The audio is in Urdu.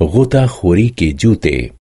غوطہ خوری کے جوتے۔